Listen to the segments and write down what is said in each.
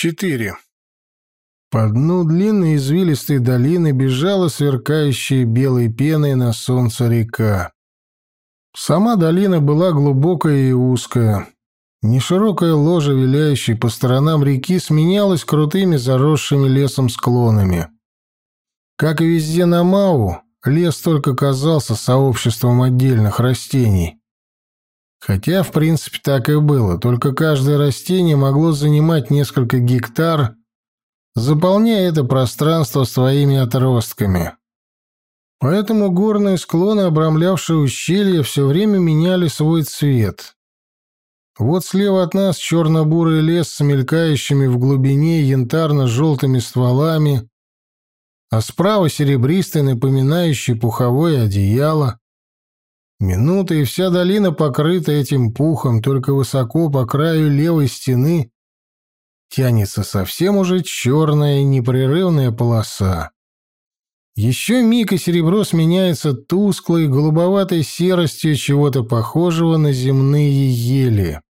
4. По дну длинной извилистой долины бежала сверкающая белой пеной на солнце река. Сама долина была глубокая и узкая. Неширокая ложа, виляющая по сторонам реки, сменялась крутыми заросшими лесом склонами. Как и везде на Мау, лес только казался сообществом отдельных растений. Хотя, в принципе, так и было, только каждое растение могло занимать несколько гектар, заполняя это пространство своими отростками. Поэтому горные склоны, обрамлявшие ущелье, все время меняли свой цвет. Вот слева от нас черно-бурый лес с мелькающими в глубине янтарно-желтыми стволами, а справа серебристый, напоминающий пуховое одеяло. Минута, и вся долина покрыта этим пухом, только высоко по краю левой стены тянется совсем уже черная непрерывная полоса. Еще миг, и серебро сменяется тусклой, голубоватой серостью чего-то похожего на земные ели.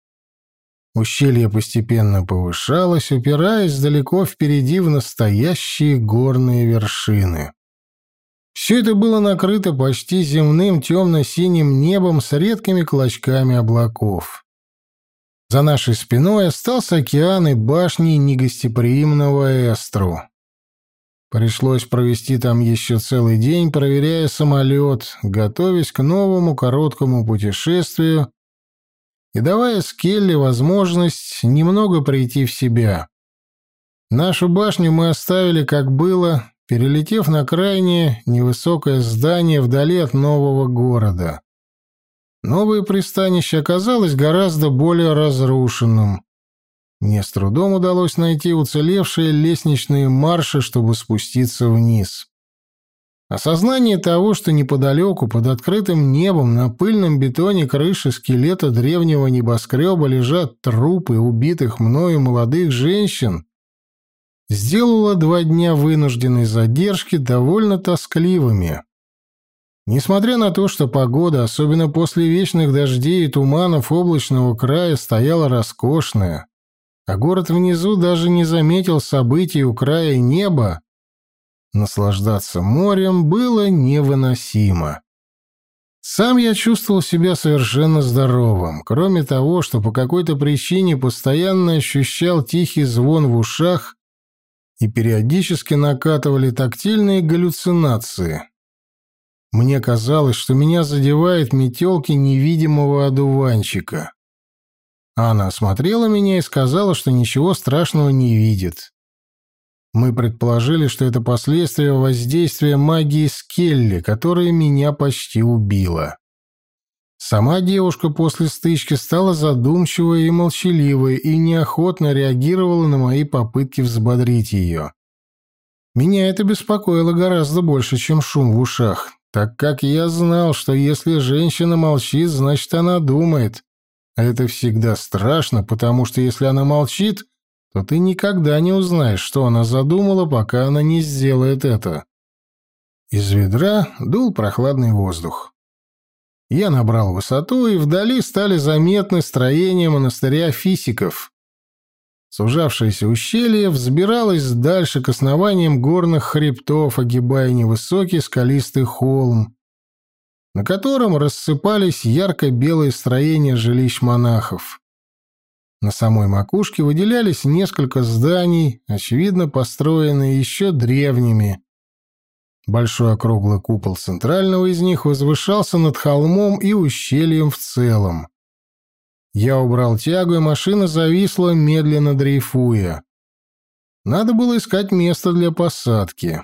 Ущелье постепенно повышалось, упираясь далеко впереди в настоящие горные вершины. Все это было накрыто почти земным темно-синим небом с редкими клочками облаков. За нашей спиной остался океан и башни негостеприимного Эстру. Пришлось провести там еще целый день, проверяя самолет, готовясь к новому короткому путешествию и давая Скелли возможность немного прийти в себя. Нашу башню мы оставили как было, перелетев на крайнее невысокое здание вдали от нового города. Новое пристанище оказалось гораздо более разрушенным. Мне с трудом удалось найти уцелевшие лестничные марши, чтобы спуститься вниз. Осознание того, что неподалеку, под открытым небом, на пыльном бетоне крыши скелета древнего небоскреба лежат трупы убитых мною молодых женщин, сделала два дня вынужденной задержки довольно тоскливыми. Несмотря на то, что погода, особенно после вечных дождей и туманов облачного края, стояла роскошная, а город внизу даже не заметил событий у края неба, наслаждаться морем было невыносимо. Сам я чувствовал себя совершенно здоровым, кроме того, что по какой-то причине постоянно ощущал тихий звон в ушах и периодически накатывали тактильные галлюцинации. Мне казалось, что меня задевает метелки невидимого одуванчика. Она осмотрела меня и сказала, что ничего страшного не видит. Мы предположили, что это последствия воздействия магии Скелли, которая меня почти убила. Сама девушка после стычки стала задумчивой и молчаливой и неохотно реагировала на мои попытки взбодрить ее. Меня это беспокоило гораздо больше, чем шум в ушах, так как я знал, что если женщина молчит, значит, она думает. А это всегда страшно, потому что если она молчит, то ты никогда не узнаешь, что она задумала, пока она не сделает это. Из ведра дул прохладный воздух. Я набрал высоту, и вдали стали заметны строения монастыря фисиков. Сужавшееся ущелье взбиралось дальше к основаниям горных хребтов, огибая невысокий скалистый холм, на котором рассыпались ярко-белые строения жилищ монахов. На самой макушке выделялись несколько зданий, очевидно построенные еще древними, Большой округлый купол центрального из них возвышался над холмом и ущельем в целом. Я убрал тягу, и машина зависла, медленно дрейфуя. Надо было искать место для посадки.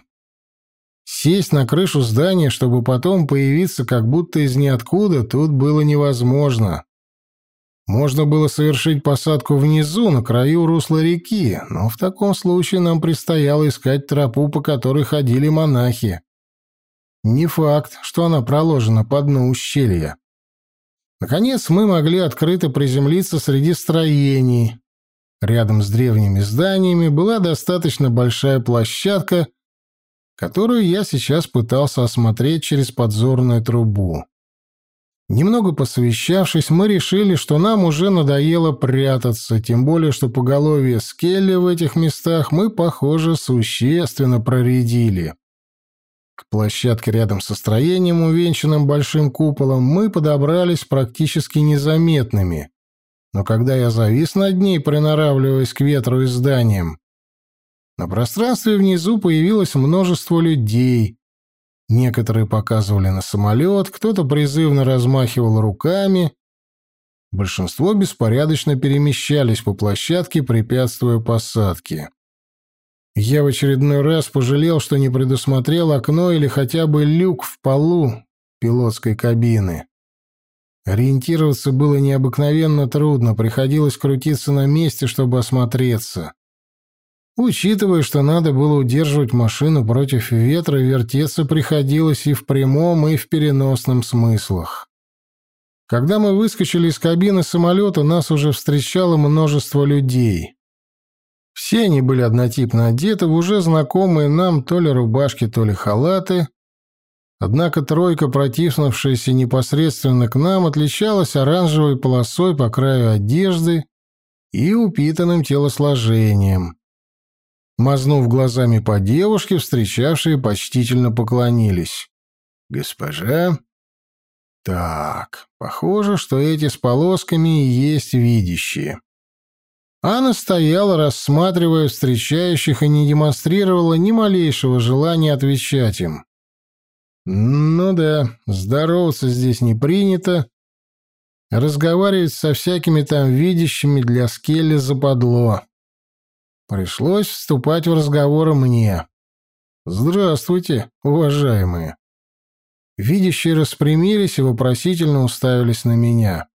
Сесть на крышу здания, чтобы потом появиться как будто из ниоткуда, тут было невозможно. Можно было совершить посадку внизу, на краю русла реки, но в таком случае нам предстояло искать тропу, по которой ходили монахи. Не факт, что она проложена по дну ущелья. Наконец мы могли открыто приземлиться среди строений. Рядом с древними зданиями была достаточно большая площадка, которую я сейчас пытался осмотреть через подзорную трубу. Немного посовещавшись, мы решили, что нам уже надоело прятаться, тем более, что поголовье скелли в этих местах мы, похоже, существенно проредили. К площадке рядом со строением, увенчанным большим куполом, мы подобрались практически незаметными. Но когда я завис над ней, приноравливаясь к ветру и зданиям, на пространстве внизу появилось множество людей, Некоторые показывали на самолет, кто-то призывно размахивал руками. Большинство беспорядочно перемещались по площадке, препятствуя посадке. Я в очередной раз пожалел, что не предусмотрел окно или хотя бы люк в полу пилотской кабины. Ориентироваться было необыкновенно трудно, приходилось крутиться на месте, чтобы осмотреться. Учитывая, что надо было удерживать машину против ветра, вертеться приходилось и в прямом, и в переносном смыслах. Когда мы выскочили из кабины самолета, нас уже встречало множество людей. Все они были однотипно одеты в уже знакомые нам то ли рубашки, то ли халаты. Однако тройка, протиснувшаяся непосредственно к нам, отличалась оранжевой полосой по краю одежды и упитанным телосложением. Мазнув глазами по девушке, встречавшие почтительно поклонились. «Госпожа?» «Так, похоже, что эти с полосками и есть видящие». Анна стояла, рассматривая встречающих, и не демонстрировала ни малейшего желания отвечать им. «Ну да, здороваться здесь не принято. Разговаривать со всякими там видящими для Скелли западло. Пришлось вступать в разговоры мне. «Здравствуйте, уважаемые». Видящие распрямились и вопросительно уставились на меня.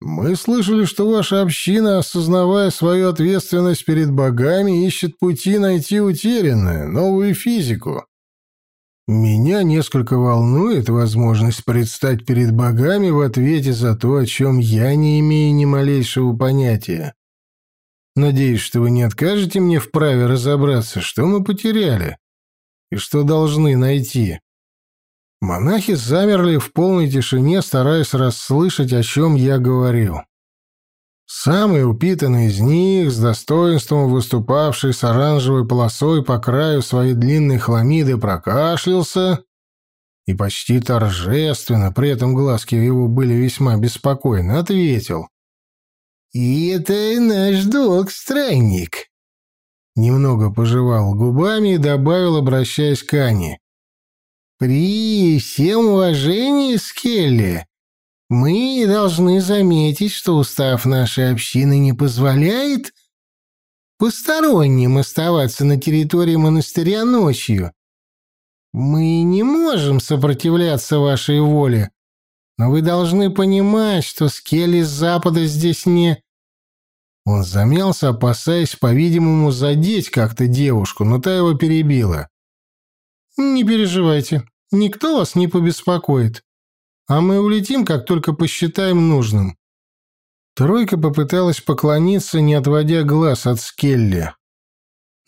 «Мы слышали, что ваша община, осознавая свою ответственность перед богами, ищет пути найти утерянную, новую физику. Меня несколько волнует возможность предстать перед богами в ответе за то, о чем я не имею ни малейшего понятия. Надеюсь, что вы не откажете мне в праве разобраться, что мы потеряли и что должны найти. Монахи замерли в полной тишине, стараясь расслышать, о чем я говорю. Самый упитанный из них, с достоинством выступавший с оранжевой полосой по краю своей длинной хламиды, прокашлялся и почти торжественно, при этом глазки его были весьма беспокойны, ответил. «И это наш долг, странник!» Немного пожевал губами и добавил, обращаясь к Ане. «При всем уважении, Скелли, мы должны заметить, что устав нашей общины не позволяет посторонним оставаться на территории монастыря ночью. Мы не можем сопротивляться вашей воле, но вы должны понимать, что скелли с запада здесь не...» Он замялся, опасаясь, по-видимому, задеть как-то девушку, но та его перебила. «Не переживайте, никто вас не побеспокоит. А мы улетим, как только посчитаем нужным». Тройка попыталась поклониться, не отводя глаз от Скелли.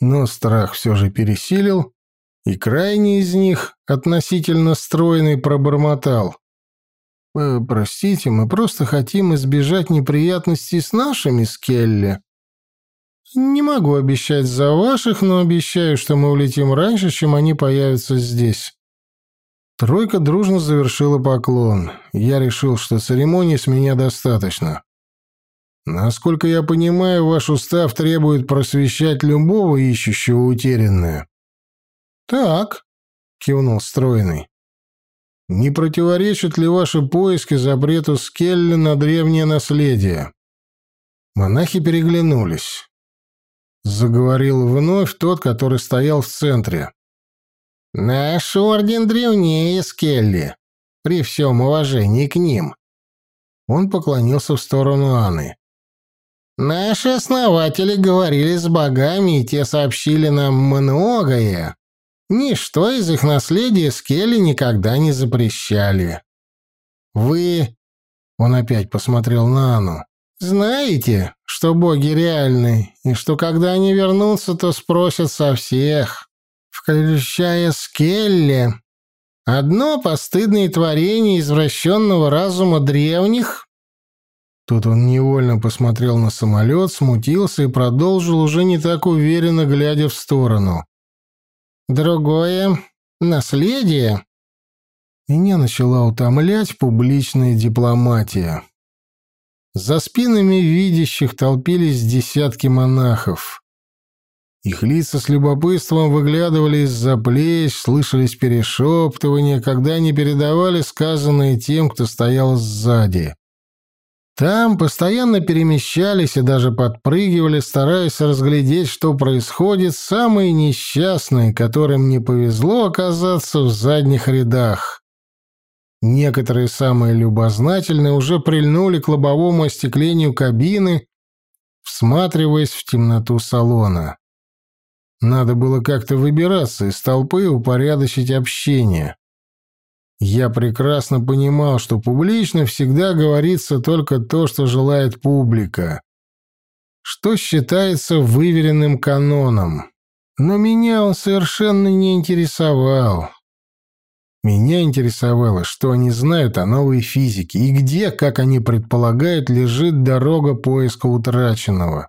Но страх все же пересилил, и крайний из них, относительно стройный, пробормотал. Э, «Простите, мы просто хотим избежать неприятностей с нашими Скелли». «Не могу обещать за ваших, но обещаю, что мы улетим раньше, чем они появятся здесь». Тройка дружно завершила поклон. Я решил, что церемонии с меня достаточно. Насколько я понимаю, ваш устав требует просвещать любого ищущего утерянное. Так, кивнул стройный. Не противоречат ли ваши поиски запрету Скелли на древнее наследие? Монахи переглянулись. Заговорил вновь тот, который стоял в центре. «Наш орден древнее Скелли, при всем уважении к ним». Он поклонился в сторону Анны. «Наши основатели говорили с богами, и те сообщили нам многое, Ничто из их наследия Скелли никогда не запрещали. Вы, он опять посмотрел на Анну, знаете, что боги реальны, и что когда они вернутся, то спросят со всех, включая Скелли. Одно постыдное творение извращенного разума древних?» Тут он невольно посмотрел на самолет, смутился и продолжил уже не так уверенно, глядя в сторону. «Другое — наследие». Меня начала утомлять публичная дипломатия. За спинами видящих толпились десятки монахов. Их лица с любопытством выглядывали из-за плеч, слышались перешептывания, когда они передавали сказанное тем, кто стоял сзади. Там постоянно перемещались и даже подпрыгивали, стараясь разглядеть, что происходит, самые несчастные, которым не повезло оказаться в задних рядах. Некоторые самые любознательные уже прильнули к лобовому остеклению кабины, всматриваясь в темноту салона. Надо было как-то выбираться из толпы и упорядочить общение. Я прекрасно понимал, что публично всегда говорится только то, что желает публика, что считается выверенным каноном. Но меня он совершенно не интересовал. Меня интересовало, что они знают о новой физике и где, как они предполагают, лежит дорога поиска утраченного.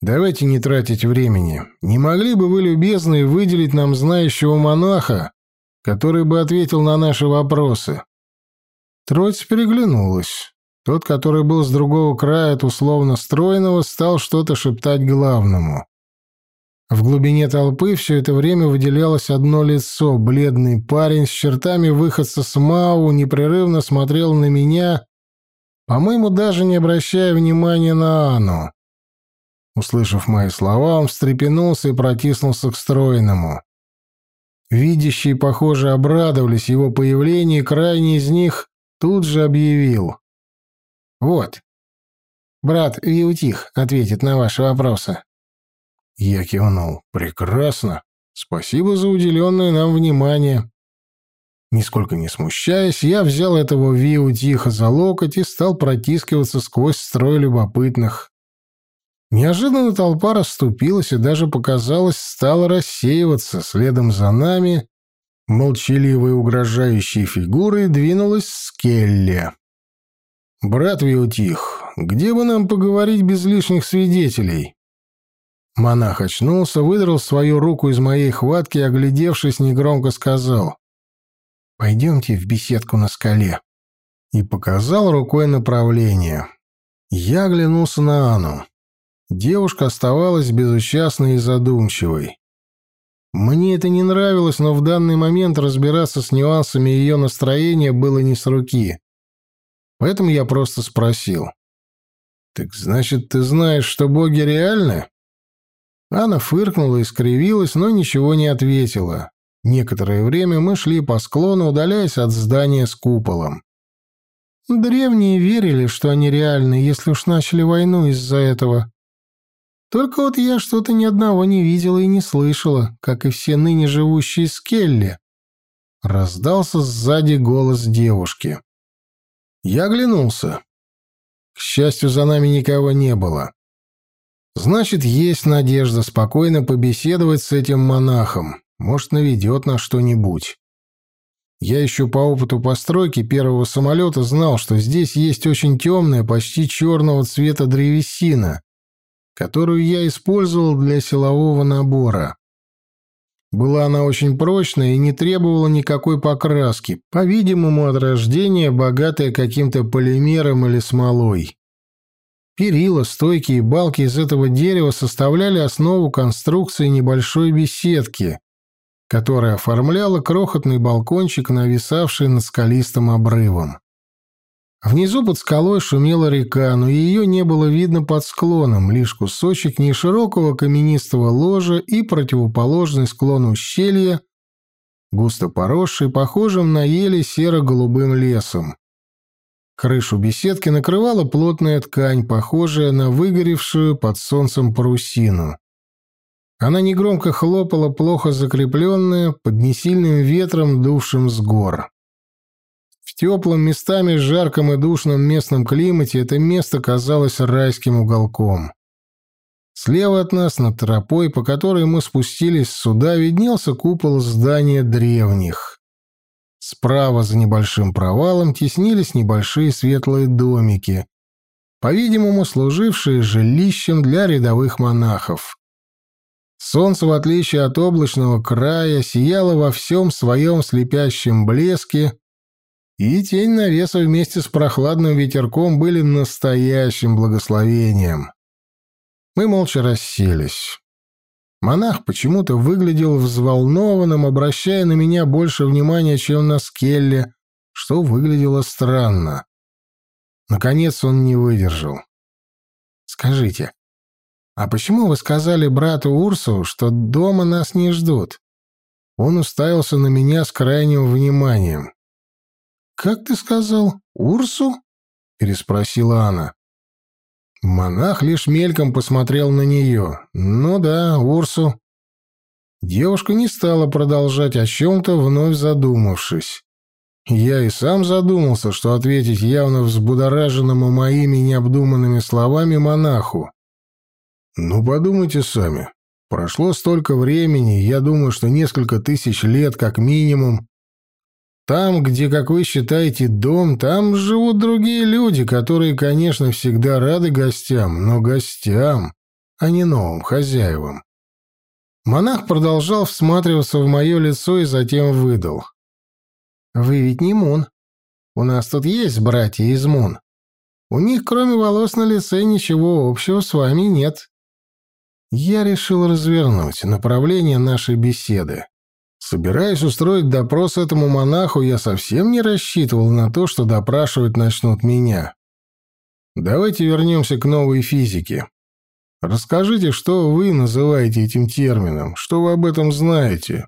Давайте не тратить времени. Не могли бы вы, любезные, выделить нам знающего монаха, который бы ответил на наши вопросы?» Троица переглянулась. Тот, который был с другого края от условно стройного, стал что-то шептать главному. В глубине толпы все это время выделялось одно лицо. Бледный парень с чертами выходца с Мау непрерывно смотрел на меня, по-моему, даже не обращая внимания на Анну. Услышав мои слова, он встрепенулся и протиснулся к стройному. Видящие, похоже, обрадовались его появлению, крайний из них тут же объявил. «Вот, брат Виутих ответит на ваши вопросы». Я кивнул. «Прекрасно. Спасибо за уделенное нам внимание». Нисколько не смущаясь, я взял этого Виу тихо за локоть и стал протискиваться сквозь строй любопытных. Неожиданно толпа расступилась и даже, показалось, стала рассеиваться. Следом за нами молчаливой угрожающей фигурой двинулась Скелли. «Брат Виутих, где бы нам поговорить без лишних свидетелей?» Монах очнулся, выдрал свою руку из моей хватки и, оглядевшись, негромко сказал «Пойдемте в беседку на скале» и показал рукой направление. Я оглянулся на Анну. Девушка оставалась безучастной и задумчивой. Мне это не нравилось, но в данный момент разбираться с нюансами ее настроения было не с руки. Поэтому я просто спросил. «Так значит, ты знаешь, что боги реальны?» Она фыркнула и скривилась, но ничего не ответила. Некоторое время мы шли по склону, удаляясь от здания с куполом. Древние верили, что они реальны, если уж начали войну из-за этого. Только вот я что-то ни одного не видела и не слышала, как и все ныне живущие Скелли. Раздался сзади голос девушки. Я оглянулся. К счастью, за нами никого не было. Значит, есть надежда спокойно побеседовать с этим монахом. Может, наведет на что-нибудь. Я еще по опыту постройки первого самолета знал, что здесь есть очень темная, почти черного цвета древесина, которую я использовал для силового набора. Была она очень прочная и не требовала никакой покраски, по-видимому, от рождения богатая каким-то полимером или смолой. Перила, стойки и балки из этого дерева составляли основу конструкции небольшой беседки, которая оформляла крохотный балкончик, нависавший над скалистым обрывом. Внизу под скалой шумела река, но ее не было видно под склоном, лишь кусочек неширокого каменистого ложа и противоположный склон ущелья, густо поросший, похожим на ели серо-голубым лесом. Крышу беседки накрывала плотная ткань, похожая на выгоревшую под солнцем парусину. Она негромко хлопала, плохо закрепленная, под несильным ветром, дувшим с гор. Теплом, местами жарком и душном местном климате это место казалось райским уголком. Слева от нас, над тропой, по которой мы спустились сюда, виднелся купол здания древних. Справа за небольшим провалом теснились небольшие светлые домики, по-видимому, служившие жилищем для рядовых монахов. Солнце, в отличие от облачного края, сияло во всем своем слепящем блеске, и тень навеса вместе с прохладным ветерком были настоящим благословением. Мы молча расселись. Монах почему-то выглядел взволнованным, обращая на меня больше внимания, чем на Скелле, что выглядело странно. Наконец он не выдержал. «Скажите, а почему вы сказали брату Урсу, что дома нас не ждут?» Он уставился на меня с крайним вниманием. «Как ты сказал? Урсу?» — переспросила она. Монах лишь мельком посмотрел на нее. «Ну да, Урсу». Девушка не стала продолжать о чем-то, вновь задумавшись. Я и сам задумался, что ответить явно взбудораженному моими необдуманными словами монаху. «Ну, подумайте сами. Прошло столько времени, я думаю, что несколько тысяч лет как минимум, там, где, как вы считаете, дом, там живут другие люди, которые, конечно, всегда рады гостям, но гостям, а не новым хозяевам. Монах продолжал всматриваться в мое лицо и затем выдал. «Вы ведь не Мун. У нас тут есть братья из Мун. У них, кроме волос на лице, ничего общего с вами нет». Я решил развернуть направление нашей беседы. Собираясь устроить допрос этому монаху, я совсем не рассчитывал на то, что допрашивать начнут меня. Давайте вернемся к новой физике. Расскажите, что вы называете этим термином, что вы об этом знаете.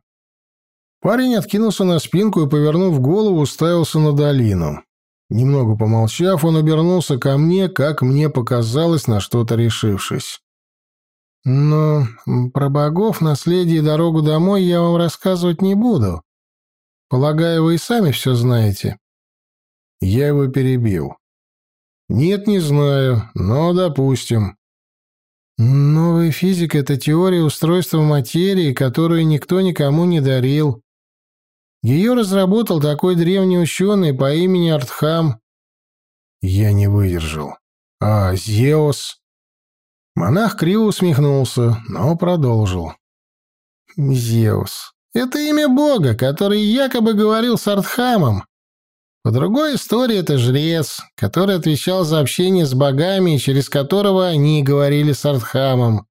Парень откинулся на спинку и, повернув голову, уставился на долину. Немного помолчав, он обернулся ко мне, как мне показалось, на что-то решившись. Но про богов, наследие и дорогу домой я вам рассказывать не буду. Полагаю, вы и сами все знаете. Я его перебил. Нет, не знаю, но допустим. Новая физика — это теория устройства материи, которую никто никому не дарил. Ее разработал такой древний ученый по имени Артхам. Я не выдержал. А Зеос? Монах криво усмехнулся, но продолжил. «Зеус. Это имя бога, который якобы говорил с Артхамом. По другой истории это жрец, который отвечал за общение с богами, через которого они говорили с Артхамом.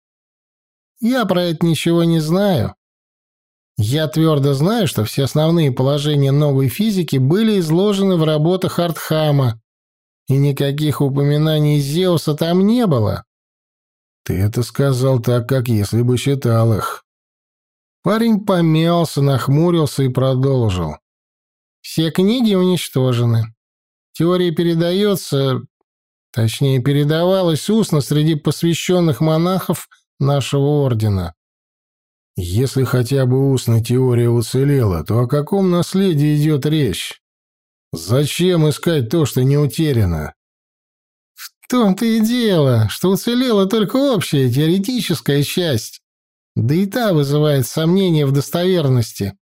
Я про это ничего не знаю. Я твердо знаю, что все основные положения новой физики были изложены в работах Артхама, и никаких упоминаний Зеуса там не было. Ты это сказал так, как если бы считал их. Парень помялся, нахмурился и продолжил. Все книги уничтожены. Теория передается, точнее, передавалась устно среди посвященных монахов нашего ордена. Если хотя бы устно теория уцелела, то о каком наследии идет речь? Зачем искать то, что не утеряно? Том-то и дело, что уцелела только общая теоретическая часть. Да и та вызывает сомнения в достоверности.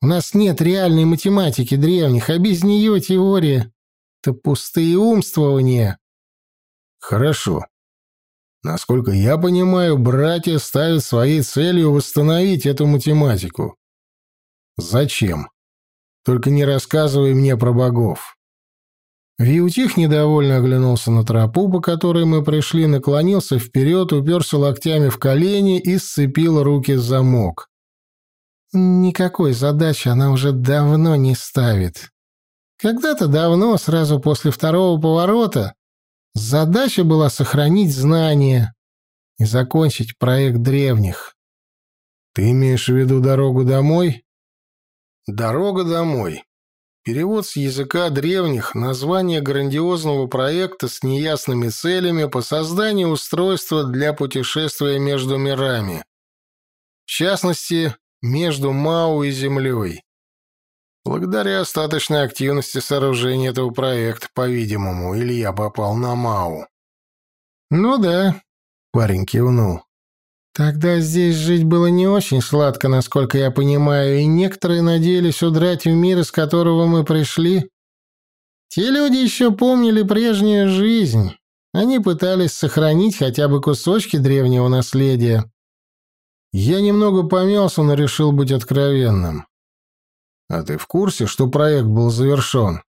У нас нет реальной математики древних, а без нее теория — это пустые умствования. Хорошо. Насколько я понимаю, братья ставят своей целью восстановить эту математику. Зачем? Только не рассказывай мне про богов. Виутих недовольно оглянулся на тропу, по которой мы пришли, наклонился вперед, уперся локтями в колени и сцепил руки в замок. Никакой задачи она уже давно не ставит. Когда-то давно, сразу после второго поворота, задача была сохранить знания и закончить проект древних. Ты имеешь в виду дорогу домой? Дорога домой. Перевод с языка древних, название грандиозного проекта с неясными целями по созданию устройства для путешествия между мирами. В частности, между Мау и Землей. Благодаря остаточной активности сооружения этого проекта, по-видимому, Илья попал на Мау. «Ну да», — парень кивнул. Тогда здесь жить было не очень сладко, насколько я понимаю, и некоторые надеялись удрать в мир, из которого мы пришли. Те люди еще помнили прежнюю жизнь. Они пытались сохранить хотя бы кусочки древнего наследия. Я немного помялся, но решил быть откровенным. А ты в курсе, что проект был завершен?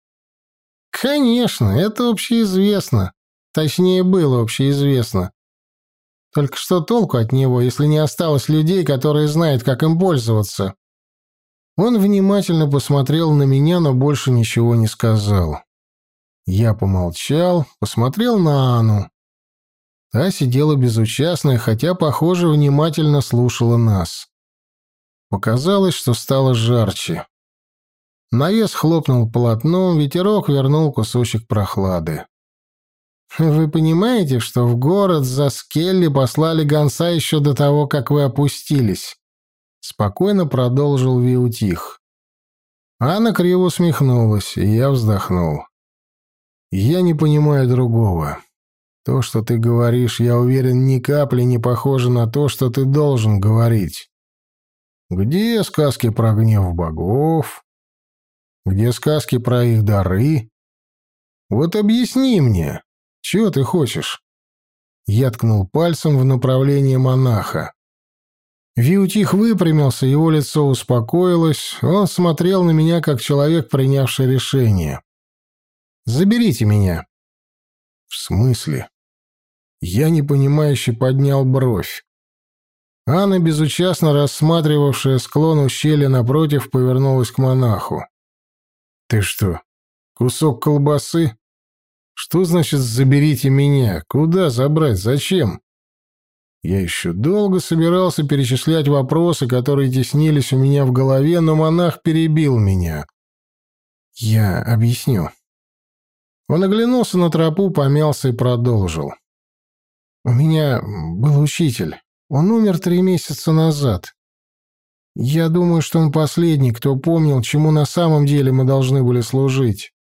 Конечно, это общеизвестно. Точнее, было общеизвестно. Только что толку от него, если не осталось людей, которые знают, как им пользоваться? Он внимательно посмотрел на меня, но больше ничего не сказал. Я помолчал, посмотрел на Анну. Та сидела безучастная, хотя, похоже, внимательно слушала нас. Показалось, что стало жарче. Навес хлопнул полотном, ветерок вернул кусочек прохлады. Вы понимаете, что в город за Скелли послали гонца еще до того, как вы опустились? Спокойно продолжил Виутих. Анна криво усмехнулась, и я вздохнул. Я не понимаю другого. То, что ты говоришь, я уверен, ни капли не похоже на то, что ты должен говорить. Где сказки про гнев богов? Где сказки про их дары? Вот объясни мне, чего ты хочешь?» Я ткнул пальцем в направлении монаха. Виутих выпрямился, его лицо успокоилось, он смотрел на меня как человек, принявший решение. «Заберите меня». «В смысле?» Я непонимающе поднял бровь. Анна, безучастно рассматривавшая склон ущелья напротив, повернулась к монаху. «Ты что, кусок колбасы?» Что значит «заберите меня»? Куда забрать? Зачем? Я еще долго собирался перечислять вопросы, которые теснились у меня в голове, но монах перебил меня. Я объясню. Он оглянулся на тропу, помялся и продолжил. У меня был учитель. Он умер три месяца назад. Я думаю, что он последний, кто помнил, чему на самом деле мы должны были служить.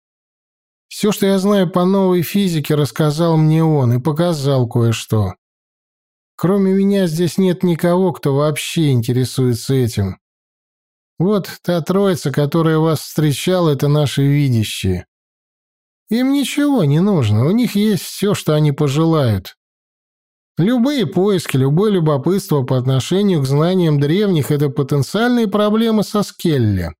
Все, что я знаю по новой физике, рассказал мне он и показал кое-что. Кроме меня здесь нет никого, кто вообще интересуется этим. Вот та троица, которая вас встречала, это наши видящие. Им ничего не нужно, у них есть все, что они пожелают. Любые поиски, любое любопытство по отношению к знаниям древних – это потенциальные проблемы со Скелли.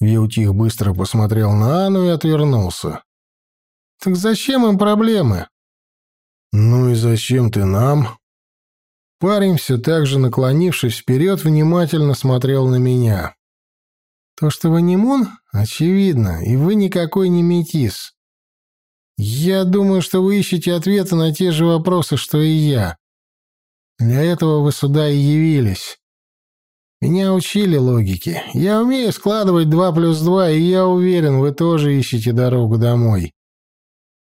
Виутих быстро посмотрел на Анну и отвернулся. «Так зачем им проблемы?» «Ну и зачем ты нам?» Парень, все так же наклонившись вперед, внимательно смотрел на меня. «То, что вы не Мун, очевидно, и вы никакой не Метис. Я думаю, что вы ищете ответы на те же вопросы, что и я. Для этого вы сюда и явились. Меня учили логике. Я умею складывать два плюс два, и я уверен, вы тоже ищете дорогу домой.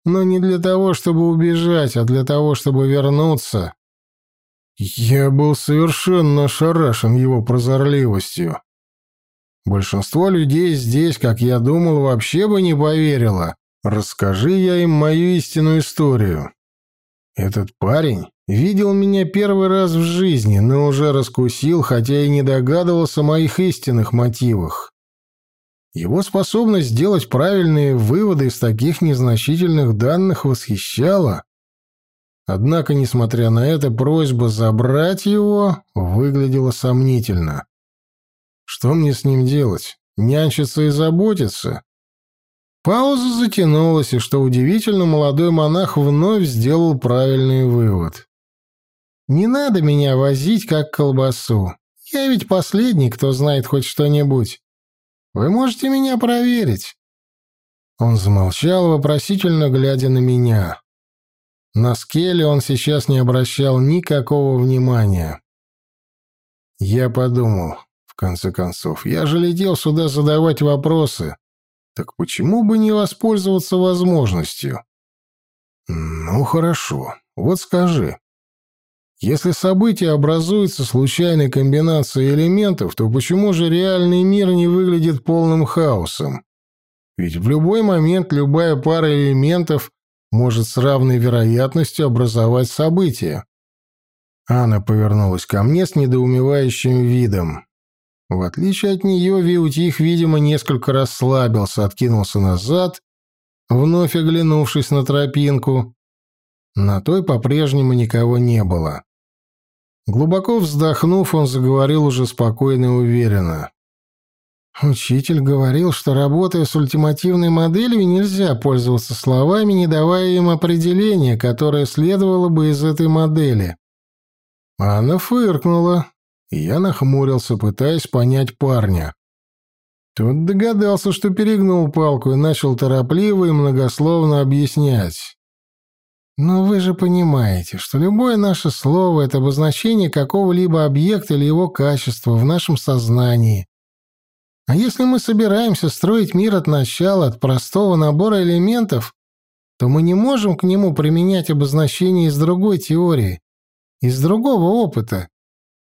Но не для того, чтобы убежать, а для того, чтобы вернуться. Я был совершенно ошарашен его прозорливостью. Большинство людей здесь, как я думал, вообще бы не поверило. Расскажи я им мою истинную историю. Этот парень Видел меня первый раз в жизни, но уже раскусил, хотя и не догадывался о моих истинных мотивах. Его способность сделать правильные выводы из таких незначительных данных восхищала. Однако, несмотря на это, просьба забрать его выглядела сомнительно. Что мне с ним делать? Нянчиться и заботиться? Пауза затянулась, и, что удивительно, молодой монах вновь сделал правильный вывод. Не надо меня возить, как колбасу. Я ведь последний, кто знает хоть что-нибудь. Вы можете меня проверить». Он замолчал, вопросительно глядя на меня. На скеле он сейчас не обращал никакого внимания. Я подумал, в конце концов, я же летел сюда задавать вопросы. Так почему бы не воспользоваться возможностью? Ну, хорошо. Вот скажи, если события образуются случайной комбинацией элементов, то почему же реальный мир не выглядит полным хаосом? Ведь в любой момент любая пара элементов может с равной вероятностью образовать событие. Анна повернулась ко мне с недоумевающим видом. В отличие от нее, Виутих, видимо, несколько расслабился, откинулся назад, вновь оглянувшись на тропинку. На той по-прежнему никого не было. Глубоко вздохнув, он заговорил уже спокойно и уверенно. Учитель говорил, что работая с ультимативной моделью, нельзя пользоваться словами, не давая им определения, которое следовало бы из этой модели. Анна фыркнула, и я нахмурился, пытаясь понять парня. Тот догадался, что перегнул палку и начал торопливо и многословно объяснять. Но вы же понимаете, что любое наше слово — это обозначение какого-либо объекта или его качества в нашем сознании. А если мы собираемся строить мир от начала, от простого набора элементов, то мы не можем к нему применять обозначения из другой теории, из другого опыта,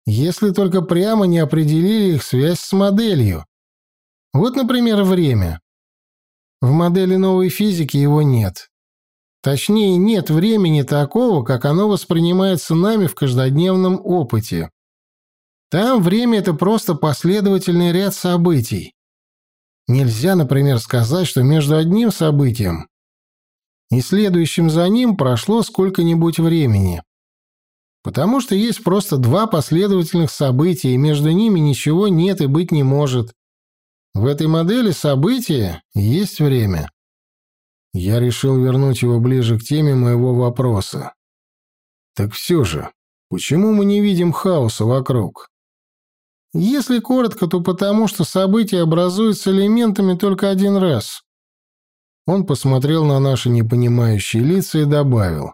если только прямо не определили их связь с моделью. Вот, например, время. В модели новой физики его нет. Точнее, нет времени такого, как оно воспринимается нами в каждодневном опыте. Там время — это просто последовательный ряд событий. Нельзя, например, сказать, что между одним событием и следующим за ним прошло сколько-нибудь времени. Потому что есть просто два последовательных события, и между ними ничего нет и быть не может. В этой модели события есть время. Я решил вернуть его ближе к теме моего вопроса. Так все же, почему мы не видим хаоса вокруг? Если коротко, то потому, что события образуются элементами только один раз. Он посмотрел на наши непонимающие лица и добавил.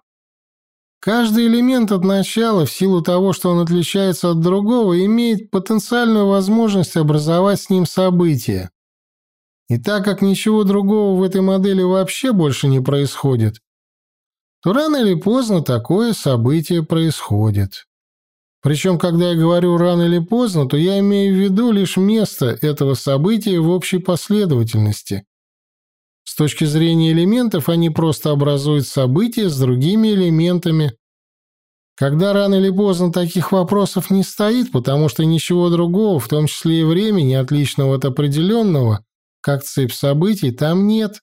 Каждый элемент от начала, в силу того, что он отличается от другого, имеет потенциальную возможность образовать с ним события. И так как ничего другого в этой модели вообще больше не происходит, то рано или поздно такое событие происходит. Причем, когда я говорю «рано или поздно», то я имею в виду лишь место этого события в общей последовательности. С точки зрения элементов они просто образуют события с другими элементами. Когда рано или поздно таких вопросов не стоит, потому что ничего другого, в том числе и времени, отличного от определенного, как цепь событий, там нет.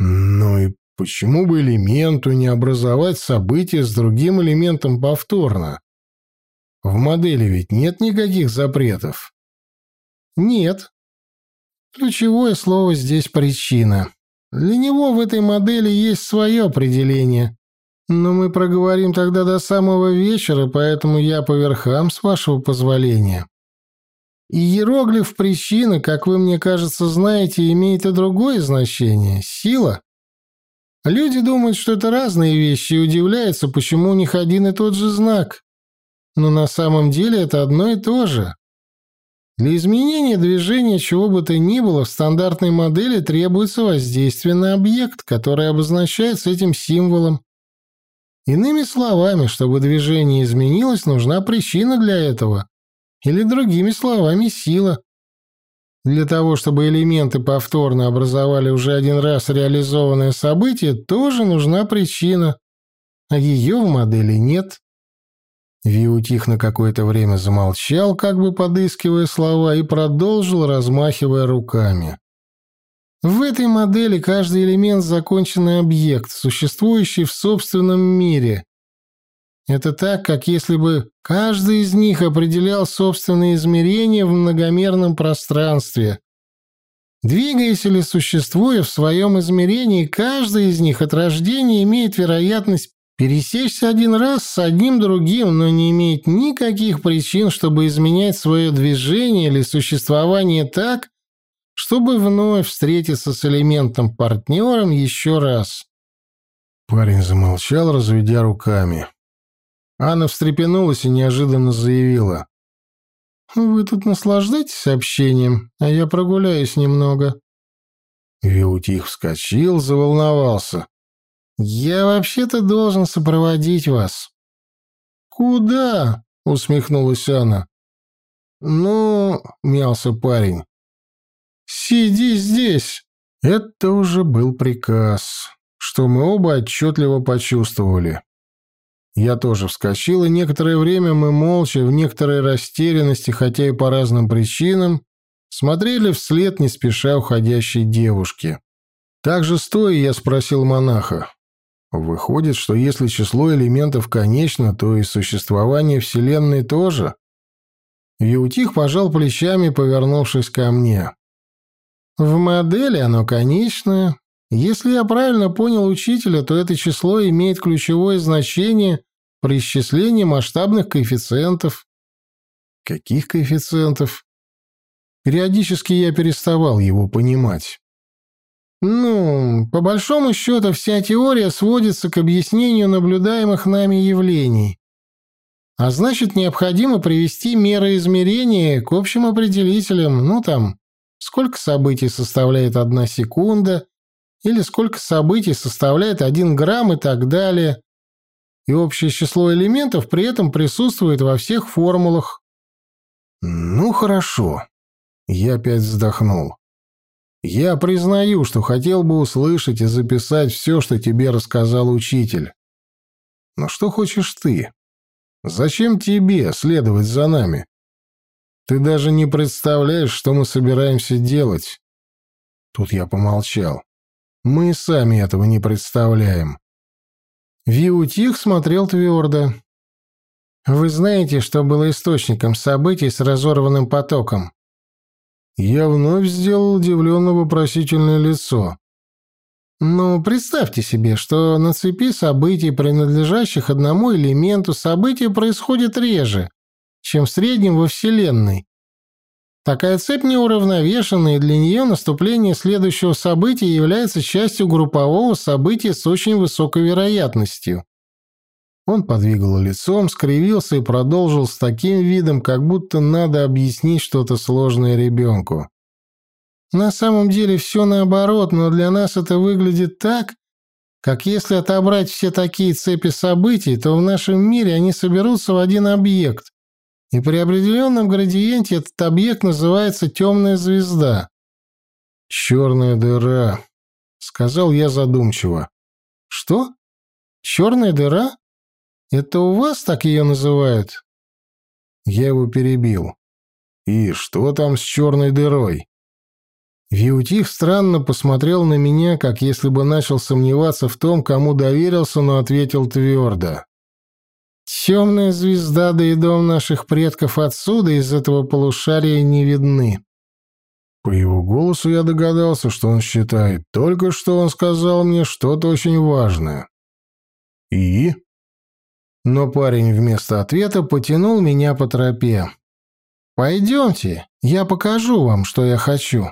Ну и почему бы элементу не образовать событие с другим элементом повторно? В модели ведь нет никаких запретов. Нет. Ключевое слово здесь причина. Для него в этой модели есть свое определение. Но мы проговорим тогда до самого вечера, поэтому я по верхам, с вашего позволения. Иероглиф причины, как вы, мне кажется, знаете, имеет и другое значение — сила. Люди думают, что это разные вещи и удивляются, почему у них один и тот же знак. Но на самом деле это одно и то же. Для изменения движения чего бы то ни было в стандартной модели требуется воздействие на объект, который обозначается этим символом. Иными словами, чтобы движение изменилось, нужна причина для этого. Или другими словами, сила. Для того, чтобы элементы повторно образовали уже один раз реализованное событие, тоже нужна причина, а ее в модели нет. Виутих на какое-то время замолчал, как бы подыскивая слова, и продолжил, размахивая руками. В этой модели каждый элемент — законченный объект, существующий в собственном мире, это так, как если бы каждый из них определял собственные измерения в многомерном пространстве. Двигаясь или существуя в своем измерении, каждый из них от рождения имеет вероятность пересечься один раз с одним другим, но не имеет никаких причин, чтобы изменять свое движение или существование так, чтобы вновь встретиться с элементом-партнером еще раз. Парень замолчал, разведя руками. Анна встрепенулась и неожиданно заявила. «Вы тут наслаждаетесь общением, а я прогуляюсь немного». Виутих вскочил, заволновался. «Я вообще-то должен сопроводить вас». «Куда?» — усмехнулась Анна. «Ну...» — мялся парень. «Сиди здесь!» Это уже был приказ, что мы оба отчетливо почувствовали. Я тоже вскочил, и некоторое время мы молча, в некоторой растерянности, хотя и по разным причинам, смотрели вслед не спеша уходящей девушки. Также стоя я спросил монаха. Выходит, что если число элементов конечно, то и существование Вселенной тоже? Виутих пожал плечами, повернувшись ко мне. В модели оно конечное. Если я правильно понял учителя, то это число имеет ключевое значение при исчислении масштабных коэффициентов. Каких коэффициентов? Периодически я переставал его понимать. Ну, по большому счету, вся теория сводится к объяснению наблюдаемых нами явлений. А значит, необходимо привести меры измерения к общим определителям, ну там, сколько событий составляет одна секунда, или сколько событий составляет один грамм и так далее. И общее число элементов при этом присутствует во всех формулах. Ну, хорошо. Я опять вздохнул. Я признаю, что хотел бы услышать и записать все, что тебе рассказал учитель. Но что хочешь ты? Зачем тебе следовать за нами? Ты даже не представляешь, что мы собираемся делать. Тут я помолчал. Мы сами этого не представляем. Виутих смотрел твердо. Вы знаете, что было источником событий с разорванным потоком? Я вновь сделал удивленно вопросительное лицо. Ну, представьте себе, что на цепи событий, принадлежащих одному элементу, события происходят реже, чем в среднем во Вселенной. Такая цепь неуравновешена, и для нее наступление следующего события является частью группового события с очень высокой вероятностью. Он подвигал лицом, скривился и продолжил с таким видом, как будто надо объяснить что-то сложное ребенку. На самом деле все наоборот, но для нас это выглядит так, как если отобрать все такие цепи событий, то в нашем мире они соберутся в один объект, и при определенном градиенте этот объект называется темная звезда. «Черная дыра», — сказал я задумчиво. «Что? Черная дыра?» Это у вас так ее называют?» Я его перебил. «И что там с черной дырой?» Виутих странно посмотрел на меня, как если бы начал сомневаться в том, кому доверился, но ответил твердо. «Темная звезда да и дом наших предков отсюда, из этого полушария, не видны». По его голосу я догадался, что он считает. Только что он сказал мне что-то очень важное. «И?» Но парень вместо ответа потянул меня по тропе. «Пойдемте, я покажу вам, что я хочу».